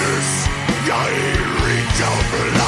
I darkness, I reach